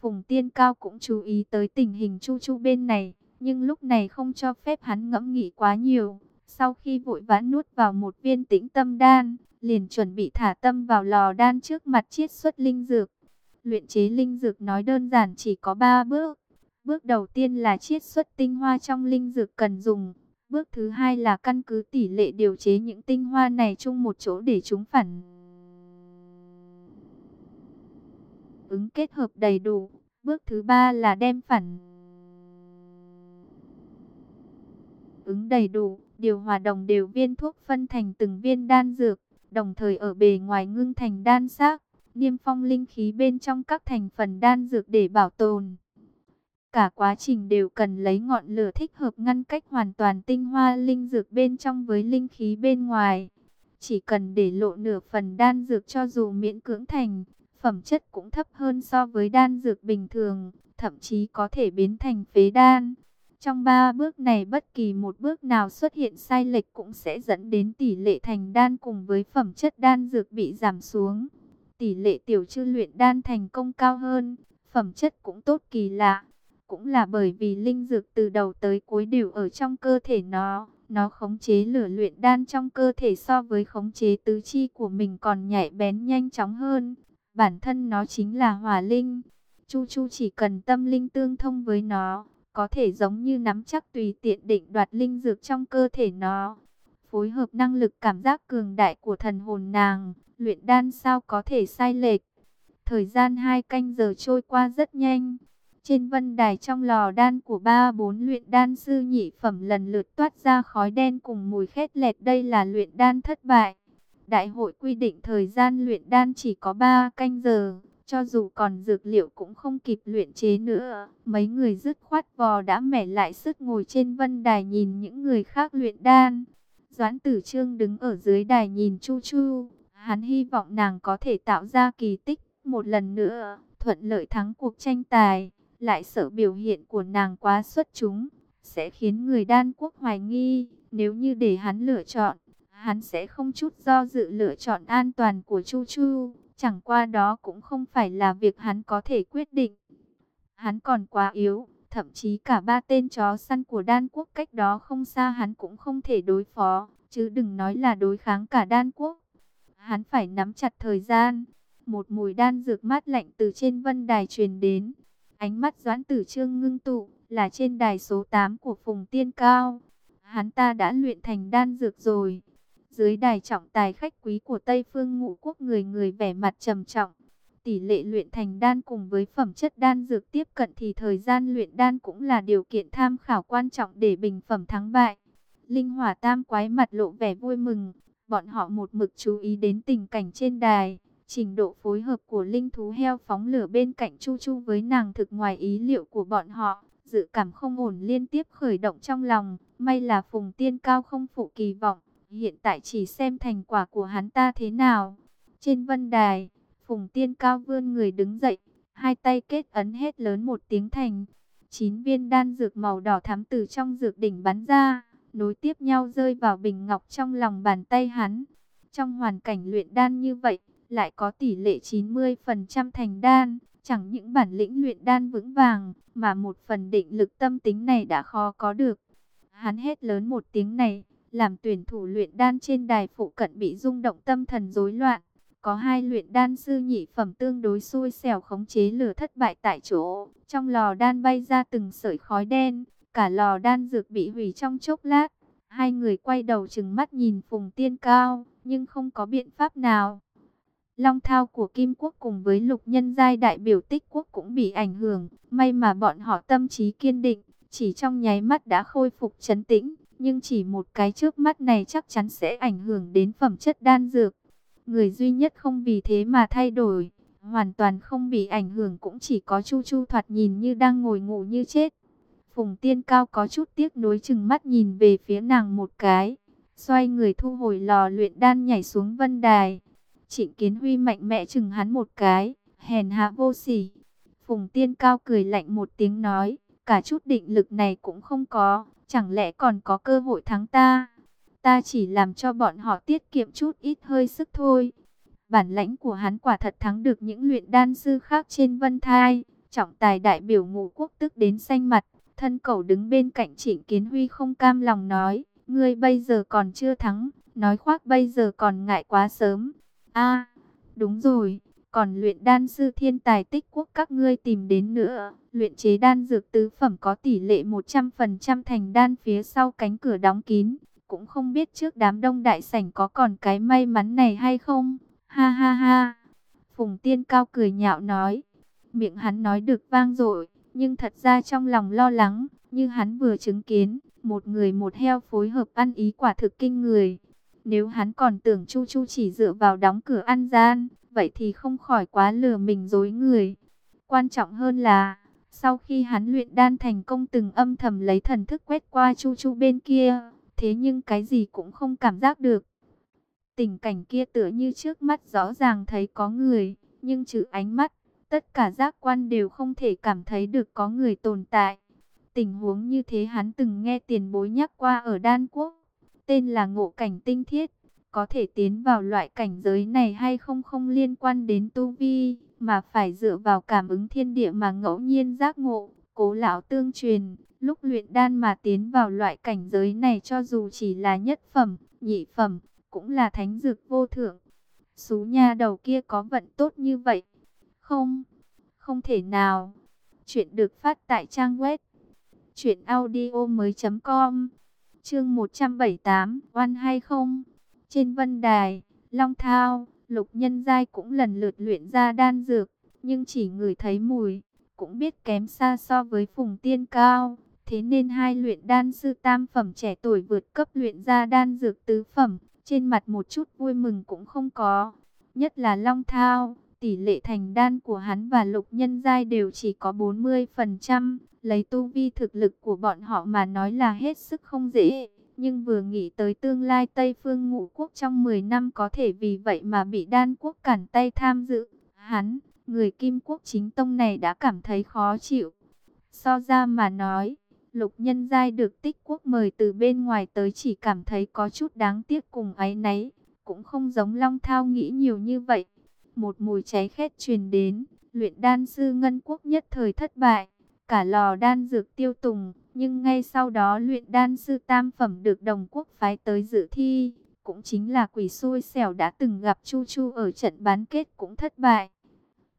Phùng Tiên Cao cũng chú ý tới tình hình Chu Chu bên này, nhưng lúc này không cho phép hắn ngẫm nghĩ quá nhiều. Sau khi vội vã nuốt vào một viên tĩnh tâm đan, liền chuẩn bị thả tâm vào lò đan trước mặt chiết xuất linh dược. Luyện chế linh dược nói đơn giản chỉ có 3 bước. Bước đầu tiên là chiết xuất tinh hoa trong linh dược cần dùng. Bước thứ hai là căn cứ tỷ lệ điều chế những tinh hoa này chung một chỗ để chúng phản ứng kết hợp đầy đủ. Bước thứ ba là đem phản ứng đầy đủ, điều hòa đồng đều viên thuốc phân thành từng viên đan dược, đồng thời ở bề ngoài ngưng thành đan xác, niêm phong linh khí bên trong các thành phần đan dược để bảo tồn. Cả quá trình đều cần lấy ngọn lửa thích hợp ngăn cách hoàn toàn tinh hoa linh dược bên trong với linh khí bên ngoài. Chỉ cần để lộ nửa phần đan dược cho dù miễn cưỡng thành, phẩm chất cũng thấp hơn so với đan dược bình thường, thậm chí có thể biến thành phế đan. Trong ba bước này bất kỳ một bước nào xuất hiện sai lệch cũng sẽ dẫn đến tỷ lệ thành đan cùng với phẩm chất đan dược bị giảm xuống. Tỷ lệ tiểu chư luyện đan thành công cao hơn, phẩm chất cũng tốt kỳ lạ. Cũng là bởi vì linh dược từ đầu tới cuối đều ở trong cơ thể nó. Nó khống chế lửa luyện đan trong cơ thể so với khống chế tứ chi của mình còn nhạy bén nhanh chóng hơn. Bản thân nó chính là hỏa linh. Chu Chu chỉ cần tâm linh tương thông với nó, có thể giống như nắm chắc tùy tiện định đoạt linh dược trong cơ thể nó. Phối hợp năng lực cảm giác cường đại của thần hồn nàng, luyện đan sao có thể sai lệch. Thời gian hai canh giờ trôi qua rất nhanh. Trên vân đài trong lò đan của ba bốn luyện đan sư nhị phẩm lần lượt toát ra khói đen cùng mùi khét lẹt đây là luyện đan thất bại. Đại hội quy định thời gian luyện đan chỉ có 3 canh giờ, cho dù còn dược liệu cũng không kịp luyện chế nữa. Mấy người dứt khoát vò đã mẻ lại sức ngồi trên vân đài nhìn những người khác luyện đan. Doãn tử trương đứng ở dưới đài nhìn chu chu, Hắn hy vọng nàng có thể tạo ra kỳ tích một lần nữa, thuận lợi thắng cuộc tranh tài, lại sợ biểu hiện của nàng quá xuất chúng, sẽ khiến người đan quốc hoài nghi, nếu như để hắn lựa chọn, hắn sẽ không chút do dự lựa chọn an toàn của Chu Chu, chẳng qua đó cũng không phải là việc hắn có thể quyết định. Hắn còn quá yếu, thậm chí cả ba tên chó săn của đan quốc cách đó không xa hắn cũng không thể đối phó, chứ đừng nói là đối kháng cả đan quốc. Hắn phải nắm chặt thời gian. Một mùi đan dược mát lạnh từ trên vân đài truyền đến. Ánh mắt doãn tử trương ngưng tụ là trên đài số 8 của Phùng Tiên Cao. Hắn ta đã luyện thành đan dược rồi. Dưới đài trọng tài khách quý của Tây Phương Ngũ Quốc người người vẻ mặt trầm trọng. Tỷ lệ luyện thành đan cùng với phẩm chất đan dược tiếp cận thì thời gian luyện đan cũng là điều kiện tham khảo quan trọng để bình phẩm thắng bại. Linh hỏa tam quái mặt lộ vẻ vui mừng, bọn họ một mực chú ý đến tình cảnh trên đài. Trình độ phối hợp của linh thú heo phóng lửa bên cạnh Chu Chu với nàng thực ngoài ý liệu của bọn họ. Dự cảm không ổn liên tiếp khởi động trong lòng. May là Phùng Tiên Cao không phụ kỳ vọng. Hiện tại chỉ xem thành quả của hắn ta thế nào. Trên vân đài, Phùng Tiên Cao vươn người đứng dậy. Hai tay kết ấn hết lớn một tiếng thành. Chín viên đan dược màu đỏ thắm từ trong dược đỉnh bắn ra nối tiếp nhau rơi vào bình ngọc trong lòng bàn tay hắn. Trong hoàn cảnh luyện đan như vậy, lại có tỷ lệ 90% thành đan, chẳng những bản lĩnh luyện đan vững vàng, mà một phần định lực tâm tính này đã khó có được. Hắn hét lớn một tiếng này, làm tuyển thủ luyện đan trên đài phụ cận bị rung động tâm thần rối loạn. Có hai luyện đan sư nhị phẩm tương đối xui xẻo khống chế lửa thất bại tại chỗ, trong lò đan bay ra từng sợi khói đen, cả lò đan dược bị hủy trong chốc lát. Hai người quay đầu chừng mắt nhìn Phùng Tiên Cao, nhưng không có biện pháp nào. Long thao của Kim Quốc cùng với lục nhân giai đại biểu tích quốc cũng bị ảnh hưởng. May mà bọn họ tâm trí kiên định, chỉ trong nháy mắt đã khôi phục chấn tĩnh. Nhưng chỉ một cái trước mắt này chắc chắn sẽ ảnh hưởng đến phẩm chất đan dược. Người duy nhất không vì thế mà thay đổi, hoàn toàn không bị ảnh hưởng cũng chỉ có Chu Chu thoạt nhìn như đang ngồi ngủ như chết. Phùng Tiên Cao có chút tiếc nuối chừng mắt nhìn về phía nàng một cái, xoay người thu hồi lò luyện đan nhảy xuống vân đài. Trịnh Kiến Huy mạnh mẽ chừng hắn một cái, hèn hạ vô sỉ. Phùng Tiên Cao cười lạnh một tiếng nói, cả chút định lực này cũng không có, chẳng lẽ còn có cơ hội thắng ta? Ta chỉ làm cho bọn họ tiết kiệm chút ít hơi sức thôi. Bản lãnh của hắn quả thật thắng được những luyện đan sư khác trên vân thai. Trọng tài đại biểu ngũ quốc tức đến xanh mặt. Thân cầu đứng bên cạnh Trịnh Kiến Huy không cam lòng nói, ngươi bây giờ còn chưa thắng, nói khoác bây giờ còn ngại quá sớm. A, đúng rồi, còn luyện đan sư thiên tài tích quốc các ngươi tìm đến nữa. Luyện chế đan dược tứ phẩm có tỷ lệ 100% thành đan phía sau cánh cửa đóng kín. Cũng không biết trước đám đông đại sảnh có còn cái may mắn này hay không. Ha ha ha. Phùng tiên cao cười nhạo nói. Miệng hắn nói được vang dội nhưng thật ra trong lòng lo lắng, như hắn vừa chứng kiến, một người một heo phối hợp ăn ý quả thực kinh người. Nếu hắn còn tưởng Chu Chu chỉ dựa vào đóng cửa ăn gian, vậy thì không khỏi quá lừa mình dối người. Quan trọng hơn là, sau khi hắn luyện đan thành công từng âm thầm lấy thần thức quét qua Chu Chu bên kia, thế nhưng cái gì cũng không cảm giác được. Tình cảnh kia tựa như trước mắt rõ ràng thấy có người, nhưng trừ ánh mắt, Tất cả giác quan đều không thể cảm thấy được có người tồn tại. Tình huống như thế hắn từng nghe tiền bối nhắc qua ở Đan Quốc. Tên là ngộ cảnh tinh thiết. Có thể tiến vào loại cảnh giới này hay không không liên quan đến tu vi, mà phải dựa vào cảm ứng thiên địa mà ngẫu nhiên giác ngộ. Cố lão tương truyền, lúc luyện đan mà tiến vào loại cảnh giới này cho dù chỉ là nhất phẩm, nhị phẩm, cũng là thánh dược vô thượng. Sú nha đầu kia có vận tốt như vậy, không, không thể nào. Chuyện được phát tại trang web truyệnaudiomoi.com. Chương 178, oan hay không? Trên vân đài, Long Thao, Lục Nhân Giai cũng lần lượt luyện ra đan dược, nhưng chỉ người thấy mùi, cũng biết kém xa so với Phùng Tiên Cao. Thế nên hai luyện đan sư tam phẩm trẻ tuổi vượt cấp luyện ra đan dược tứ phẩm, trên mặt một chút vui mừng cũng không có. Nhất là Long Thao, Tỷ lệ thành đan của hắn và lục nhân giai đều chỉ có 40%, lấy tu vi thực lực của bọn họ mà nói là hết sức không dễ nhưng vừa nghĩ tới tương lai Tây Phương Ngũ Quốc trong 10 năm có thể vì vậy mà bị đan quốc cản tay tham dự. Hắn, người Kim Quốc chính tông này đã cảm thấy khó chịu. So ra mà nói, lục nhân giai được tích quốc mời từ bên ngoài tới chỉ cảm thấy có chút đáng tiếc cùng ấy nấy, cũng không giống Long Thao nghĩ nhiều như vậy. Một mùi cháy khét truyền đến, luyện đan sư ngân quốc nhất thời thất bại, cả lò đan dược tiêu tùng, nhưng ngay sau đó luyện đan sư tam phẩm được đồng quốc phái tới dự thi, cũng chính là quỷ xui xẻo đã từng gặp Chu Chu ở trận bán kết cũng thất bại.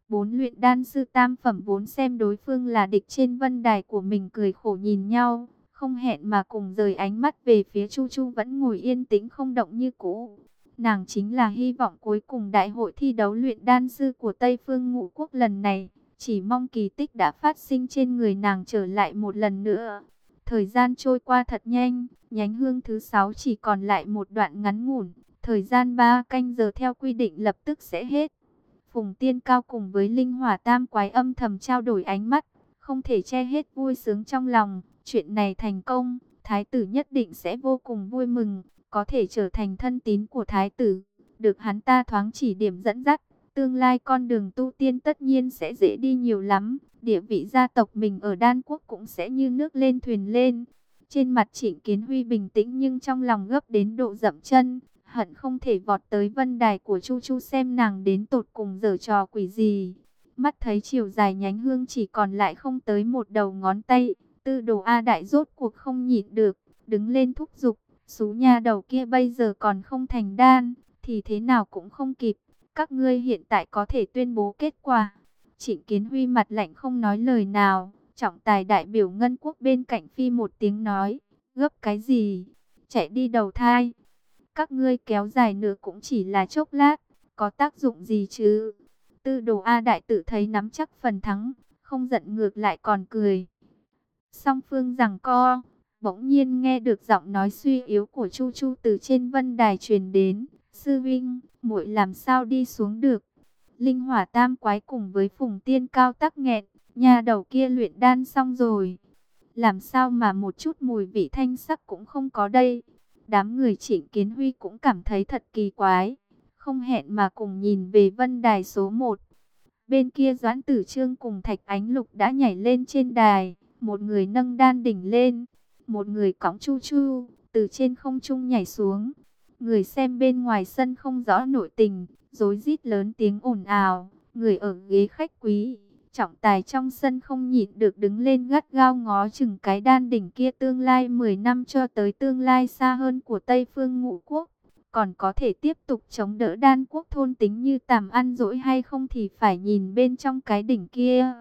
Bốn luyện đan sư tam phẩm vốn xem đối phương là địch trên vân đài của mình cười khổ nhìn nhau, không hẹn mà cùng rời ánh mắt về phía Chu Chu vẫn ngồi yên tĩnh không động như cũ. Nàng chính là hy vọng cuối cùng đại hội thi đấu luyện đan sư của Tây Phương Ngũ Quốc lần này. Chỉ mong kỳ tích đã phát sinh trên người nàng trở lại một lần nữa. Thời gian trôi qua thật nhanh, nhánh hương thứ sáu chỉ còn lại một đoạn ngắn ngủn. Thời gian 3 canh giờ theo quy định lập tức sẽ hết. Phùng Tiên Cao cùng với Linh Hỏa Tam Quái âm thầm trao đổi ánh mắt, không thể che hết vui sướng trong lòng. Chuyện này thành công, Thái tử nhất định sẽ vô cùng vui mừng, có thể trở thành thân tín của Thái tử, được hắn ta thoáng chỉ điểm dẫn dắt. Tương lai con đường tu tiên tất nhiên sẽ dễ đi nhiều lắm, địa vị gia tộc mình ở Đan Quốc cũng sẽ như nước lên thuyền lên. Trên mặt Trịnh Kiến Huy bình tĩnh nhưng trong lòng gấp đến độ dậm chân, hận không thể vọt tới vân đài của Chu Chu xem nàng đến tột cùng giở trò quỷ gì. Mắt thấy chiều dài nhánh hương chỉ còn lại không tới một đầu ngón tay, tư đồ A đại rốt cuộc không nhịn được, đứng lên thúc giục, xú nha đầu kia bây giờ còn không thành đan, thì thế nào cũng không kịp, các ngươi hiện tại có thể tuyên bố kết quả. Trịnh Kiến Huy mặt lạnh không nói lời nào, trọng tài đại biểu ngân quốc bên cạnh phi một tiếng nói, gấp cái gì, chạy đi đầu thai. Các ngươi kéo dài nữa cũng chỉ là chốc lát, có tác dụng gì chứ? Tư đồ A đại tử thấy nắm chắc phần thắng, không giận ngược lại còn cười. Song phương rằng co, bỗng nhiên nghe được giọng nói suy yếu của Chu Chu từ trên vân đài truyền đến. Sư Vinh, muội làm sao đi xuống được? Linh hỏa tam quái cùng với phùng tiên cao tắc nghẹn, nhà đầu kia luyện đan xong rồi. Làm sao mà một chút mùi vị thanh sắc cũng không có đây? Đám người trịnh kiến huy cũng cảm thấy thật kỳ quái. Không hẹn mà cùng nhìn về vân đài số 1. Bên kia Doãn Tử Trương cùng Thạch Ánh Lục đã nhảy lên trên đài. Một người nâng đan đỉnh lên. Một người cõng chu chu, từ trên không trung nhảy xuống. Người xem bên ngoài sân không rõ nội tình, rối rít lớn tiếng ồn ào. Người ở ghế khách quý, trọng tài trong sân không nhịn được đứng lên gắt gao ngó chừng cái đan đỉnh kia tương lai 10 năm cho tới tương lai xa hơn của Tây Phương Ngũ Quốc. Còn có thể tiếp tục chống đỡ đan quốc thôn tính như tàm ăn dỗi hay không thì phải nhìn bên trong cái đỉnh kia.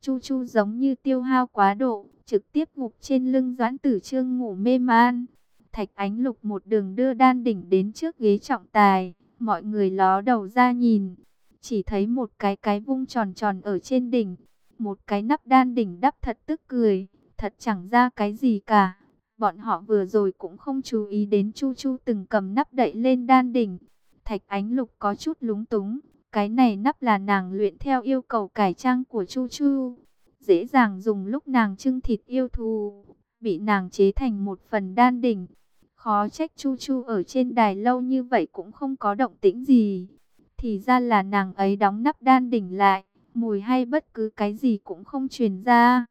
Chu Chu giống như tiêu hao quá độ, trực tiếp ngục trên lưng doãn tử trương ngủ mê man. Thạch Ánh Lục một đường đưa đan đỉnh đến trước ghế trọng tài, mọi người ló đầu ra nhìn, chỉ thấy một cái cái vung tròn tròn ở trên đỉnh, một cái nắp đan đỉnh đắp thật tức cười, thật chẳng ra cái gì cả. Bọn họ vừa rồi cũng không chú ý đến Chu Chu từng cầm nắp đậy lên đan đỉnh. Thạch Ánh Lục có chút lúng túng, cái này nắp là nàng luyện theo yêu cầu cải trang của Chu Chu. Dễ dàng dùng lúc nàng trưng thịt yêu thù, bị nàng chế thành một phần đan đỉnh. Khó trách Chu Chu ở trên đài lâu như vậy cũng không có động tĩnh gì. Thì ra là nàng ấy đóng nắp đan đỉnh lại, mùi hay bất cứ cái gì cũng không truyền ra.